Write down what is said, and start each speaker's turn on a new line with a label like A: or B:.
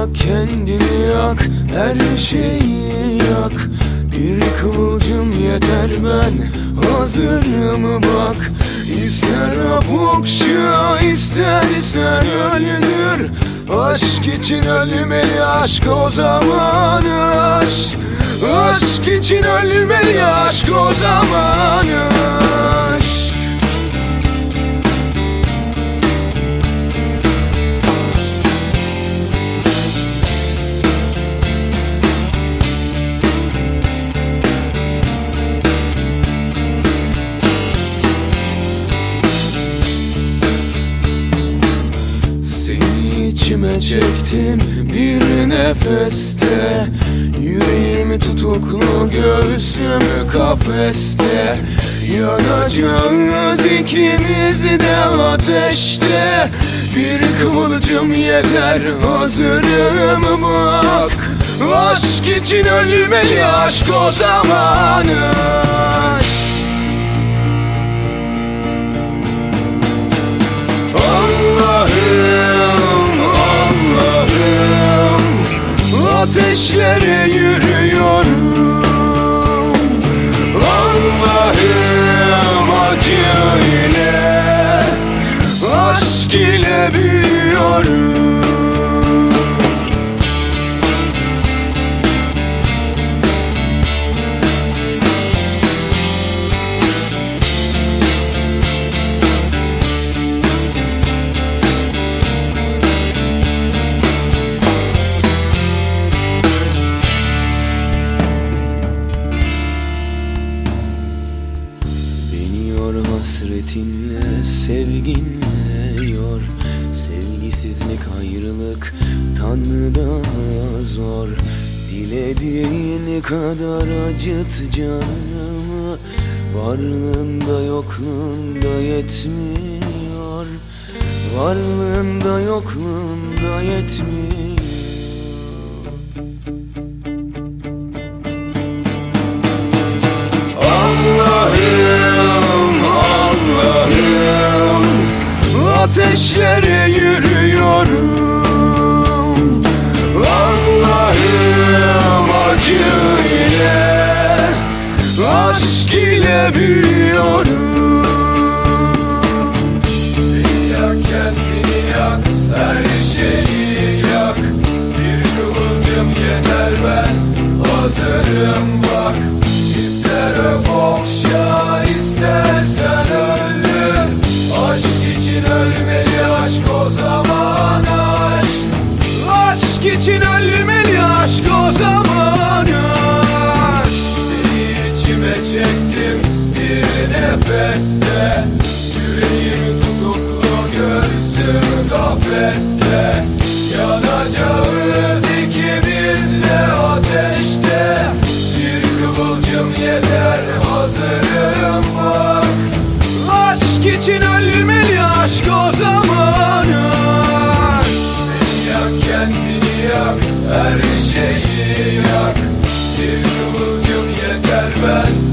A: yak kendini yak her şeyi yak. Bir kıvılcım yeter ben hazırım bak. İster apokşa istersen ölünür. Aşk için ölmeli aşk o zaman aşk. Aşk için ölmeli aşk o zaman çektim bir nefeste. Yüreğimi tutuklu göğsüm kafeste. Yanacağız ikimiz de ateşte. Bir kıvılcım yeter hazırım bak. Aşk için ölmeli aşk o zaman Ateşlere yürüyorum hasretinle sevginle yor. Sevgisizlik ayrılık Tanrı'da zor. Dilediğin kadar acıt canımı. Varlığında yokluğunda yetmiyor. Varlığında yokluğunda yetmiyor Ateşlere yürüyorum. Allah'ım acı ile Aşk ile büyüyorum. Yak kendini yak her kafeste. Yanacağız ikimiz de ateşte. Bir kıvılcım yeter hazırım bak. Aşk için ölmeli aşk o zamanı. Beni yak kendini yak her şeyi yak. Bir kıvılcım yeter ben